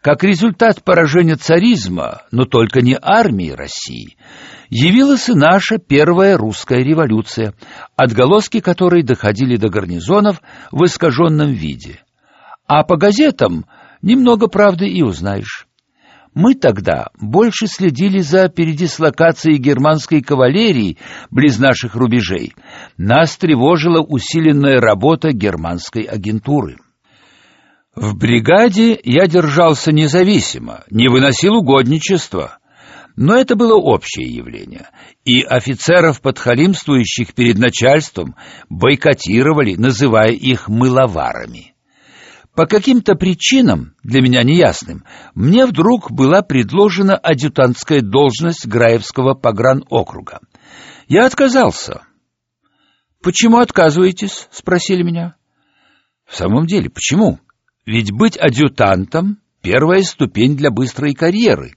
Как результат поражения царизма, но только не армии России, явилась и наша первая русская революция, отголоски которой доходили до гарнизонов в искаженном виде. А по газетам немного правды и узнаешь. Мы тогда больше следили за передислокацией германской кавалерии близ наших рубежей. Нас тревожила усиленная работа германской агентуры. В бригаде я держался независимо, не выносил угодничества. Но это было общее явление, и офицеров, подхалимствующих перед начальством, бойкотировали, называя их мыловарами. По каким-то причинам, для меня неясным, мне вдруг была предложена адъютантская должность Граевского погранокруга. Я отказался. «Почему отказываетесь?» — спросили меня. «В самом деле, почему? Ведь быть адъютантом — первая ступень для быстрой карьеры,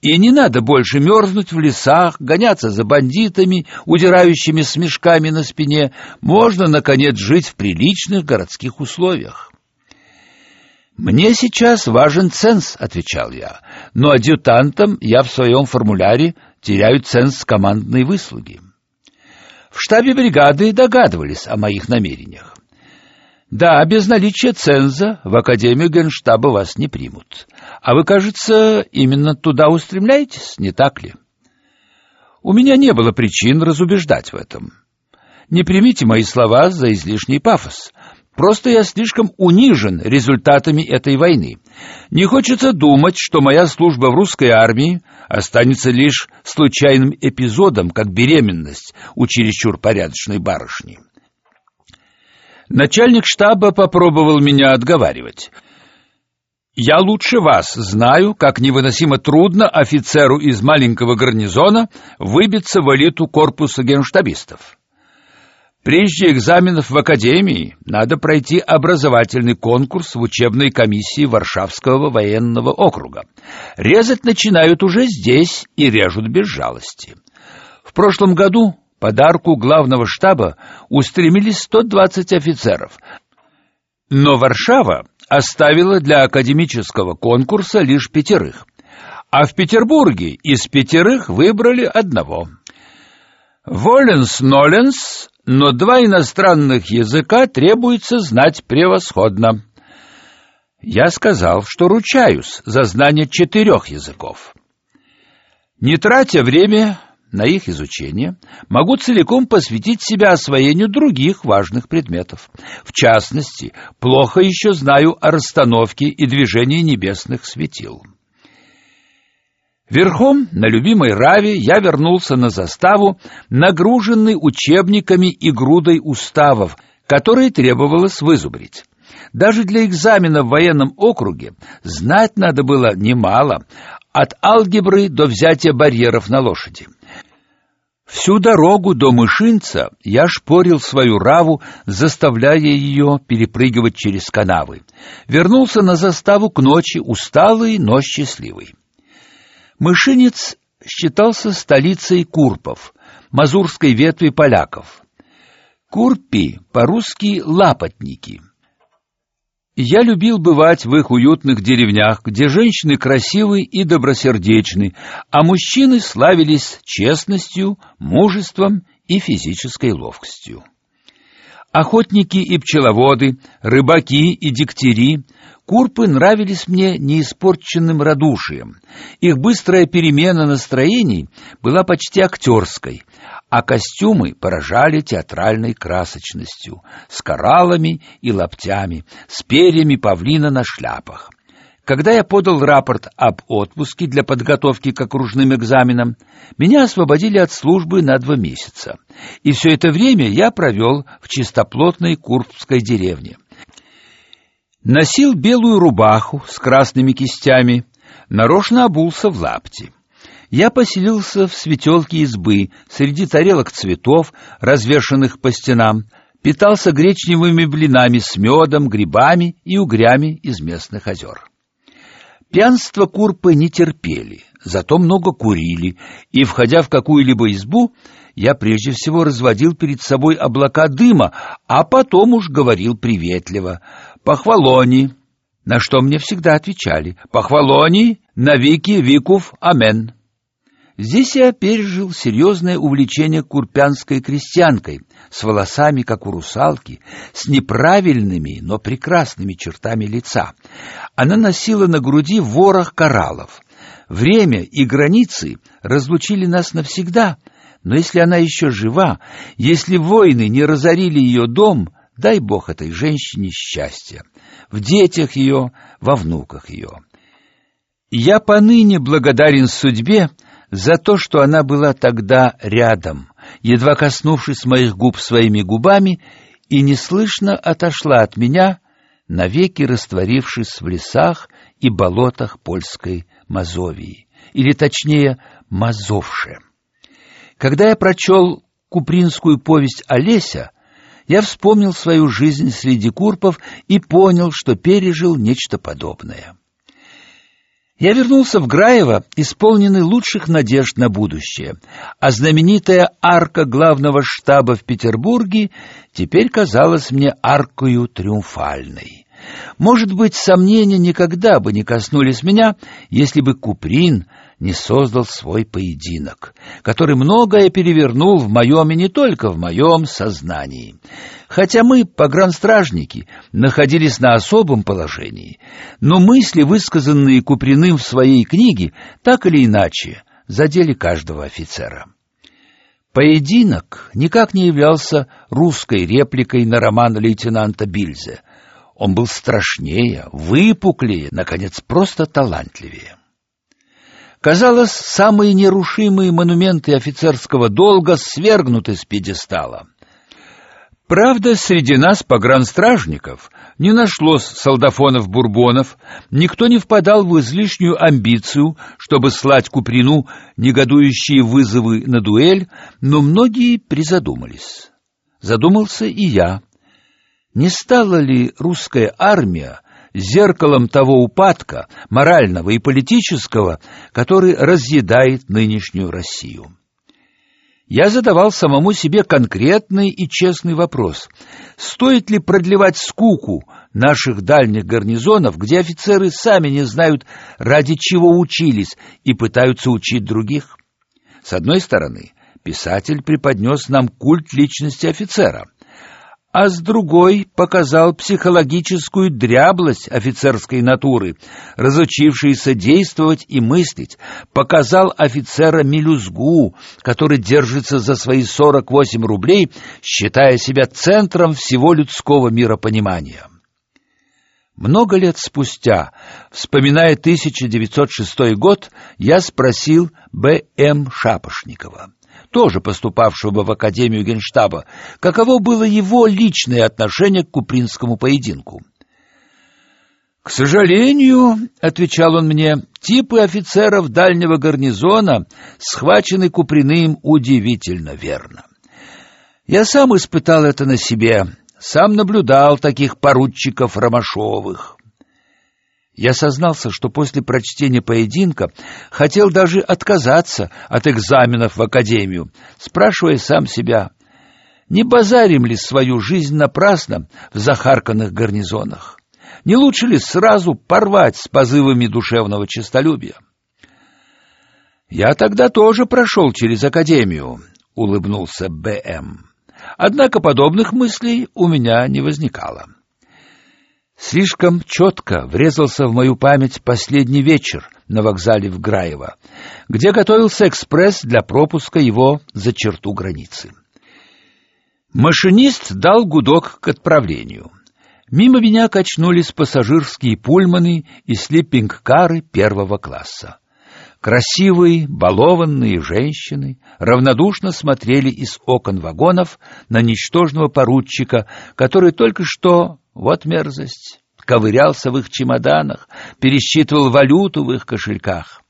и не надо больше мерзнуть в лесах, гоняться за бандитами, удирающими с мешками на спине, можно, наконец, жить в приличных городских условиях». «Мне сейчас важен ценз», — отвечал я, «но адъютантом я в своем формуляре теряю ценз командной выслуги». В штабе бригады догадывались о моих намерениях. Да, без наличия ценза в Академию Генштаба вас не примут. А вы, кажется, именно туда устремляетесь, не так ли? У меня не было причин разубеждать в этом. Не примите мои слова за излишний пафос. Просто я слишком унижен результатами этой войны. Не хочется думать, что моя служба в русской армии останется лишь случайным эпизодом, как беременность у чересчур порядочной барышни. Начальник штаба попробовал меня отговаривать. Я лучше вас знаю, как невыносимо трудно офицеру из маленького гарнизона выбиться в элиту корпуса генштабистов. Прежде экзаменов в академии надо пройти образовательный конкурс в учебной комиссии Варшавского военного округа. Резать начинают уже здесь и режут без жалости. В прошлом году подарку главного штаба устремились 120 офицеров. Но Варшава оставила для академического конкурса лишь пятерых. А в Петербурге из пятерых выбрали одного. Воленс-Ноленс но два иностранных языка требуется знать превосходно. Я сказал, что ручаюсь за знание четырех языков. Не тратя время на их изучение, могу целиком посвятить себя освоению других важных предметов. В частности, плохо еще знаю о расстановке и движении небесных светил. Верхом на любимой Раве я вернулся на заставу, нагруженный учебниками и грудой уставов, которые требовалось вызубрить. Даже для экзамена в военном округе знать надо было немало, от алгебры до взятия барьеров на лошади. Всю дорогу до Мышинца я шпорил свою раву, заставляя ее перепрыгивать через канавы. Вернулся на заставу к ночи, усталый, но счастливый. Мышинец считался столицей курпов, мазурской ветви поляков. Курпи по-русски лапотники. Я любил бывать в их уютных деревнях, где женщины красивы и добросердечны, а мужчины славились честностью, мужеством и физической ловкостью. Охотники и пчеловоды, рыбаки и дегтяри, курпы нравились мне неиспорченным радушием. Их быстрая перемена настроений была почти актерской, а костюмы поражали театральной красочностью, с кораллами и лаптями, с перьями павлина на шляпах. Когда я подал рапорт об отпуске для подготовки к окружным экзаменам, меня освободили от службы на два месяца. И все это время я провел в чистоплотной Курбской деревне. Носил белую рубаху с красными кистями, нарочно обулся в лапти. Я поселился в светелке избы среди тарелок цветов, развешанных по стенам, питался гречневыми блинами с медом, грибами и угрями из местных озер. Пьянство курпы не терпели, зато много курили, и, входя в какую-либо избу, я прежде всего разводил перед собой облака дыма, а потом уж говорил приветливо. «Похвалони, На что мне всегда отвечали. «Похвалони, навеки викув, амен». Здесь я пережил серьезное увлечение курпянской крестьянкой, с волосами, как у русалки, с неправильными, но прекрасными чертами лица. Она носила на груди ворох кораллов. Время и границы разлучили нас навсегда, но если она еще жива, если войны не разорили ее дом, дай Бог этой женщине счастья, в детях ее, во внуках ее. Я поныне благодарен судьбе, за то, что она была тогда рядом, едва коснувшись моих губ своими губами, и неслышно отошла от меня, навеки растворившись в лесах и болотах польской Мазовии, или точнее Мазовше. Когда я прочел купринскую повесть Олеся, я вспомнил свою жизнь среди курпов и понял, что пережил нечто подобное. Я вернулся в Граево, исполненный лучших надежд на будущее, а знаменитая арка главного штаба в Петербурге теперь казалась мне аркою триумфальной. Может быть, сомнения никогда бы не коснулись меня, если бы Куприн не создал свой поединок, который многое перевернул в моем и не только в моем сознании. Хотя мы, погранстражники, находились на особом положении, но мысли, высказанные Куприным в своей книге, так или иначе задели каждого офицера. Поединок никак не являлся русской репликой на роман лейтенанта Бильзе. Он был страшнее, выпуклее, наконец, просто талантливее. Казалось, самые нерушимые монументы офицерского долга свергнуты с пьедестала. Правда, среди нас, погранстражников, не нашлось солдафонов-бурбонов, никто не впадал в излишнюю амбицию, чтобы слать Куприну негодующие вызовы на дуэль, но многие призадумались. Задумался и я. Не стала ли русская армия зеркалом того упадка, морального и политического, который разъедает нынешнюю Россию. Я задавал самому себе конкретный и честный вопрос: стоит ли продлевать скуку наших дальних гарнизонов, где офицеры сами не знают, ради чего учились и пытаются учить других? С одной стороны, писатель преподнес нам культ личности офицера, а с другой показал психологическую дряблость офицерской натуры, разучившейся действовать и мыслить, показал офицера мелюзгу, который держится за свои 48 рублей, считая себя центром всего людского миропонимания. Много лет спустя, вспоминая 1906 год, я спросил Б.М. Шапошникова тоже поступавшего в Академию Генштаба, каково было его личное отношение к купринскому поединку. «К сожалению, — отвечал он мне, — типы офицеров дальнего гарнизона схвачены Куприным удивительно верно. Я сам испытал это на себе, сам наблюдал таких поручиков Ромашовых. Я сознался, что после прочтения поединка хотел даже отказаться от экзаменов в академию, спрашивая сам себя, не базарим ли свою жизнь напрасно в захарканных гарнизонах? Не лучше ли сразу порвать с позывами душевного честолюбия? Я тогда тоже прошел через академию, улыбнулся Б.М. Однако подобных мыслей у меня не возникало. Слишком четко врезался в мою память последний вечер на вокзале в Граево, где готовился экспресс для пропуска его за черту границы. Машинист дал гудок к отправлению. Мимо меня качнулись пассажирские пульманы и слиппинг-кары первого класса. Красивые, балованные женщины равнодушно смотрели из окон вагонов на ничтожного поручика, который только что вот мерзость. Ковырялся в их чемоданах, пересчитывал валюту в их кошельках.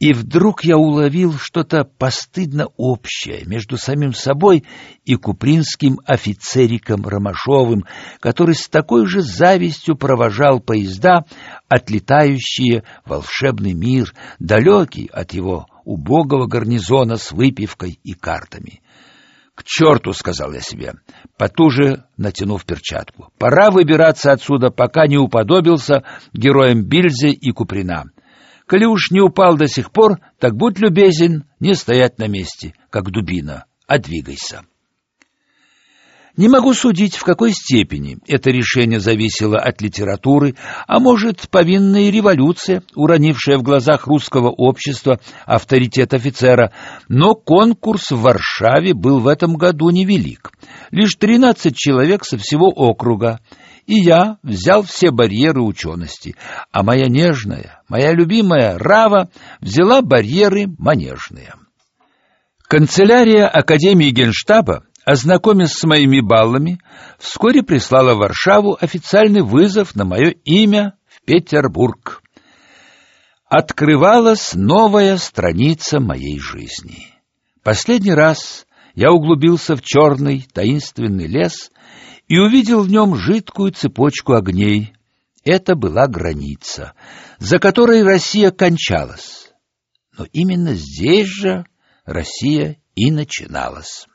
И вдруг я уловил что-то постыдно общее между самим собой и купринским офицериком Ромашовым, который с такой же завистью провожал поезда, отлетающие в волшебный мир, далекий от его убогого гарнизона с выпивкой и картами. Черту, сказал я себе, потуже натянув перчатку. Пора выбираться отсюда, пока не уподобился героям Бильзе и Куприна. Коли уж не упал до сих пор, так будь любезен, не стоять на месте, как дубина, а двигайся. Не могу судить, в какой степени это решение зависело от литературы, а может, повинная революция, уронившая в глазах русского общества авторитет офицера, но конкурс в Варшаве был в этом году невелик. Лишь 13 человек со всего округа, и я взял все барьеры учености, а моя нежная, моя любимая Рава взяла барьеры манежные. Канцелярия Академии Генштаба ознакомясь с моими баллами, вскоре прислала в Варшаву официальный вызов на мое имя в Петербург. Открывалась новая страница моей жизни. Последний раз я углубился в черный таинственный лес и увидел в нем жидкую цепочку огней. Это была граница, за которой Россия кончалась. Но именно здесь же Россия и начиналась.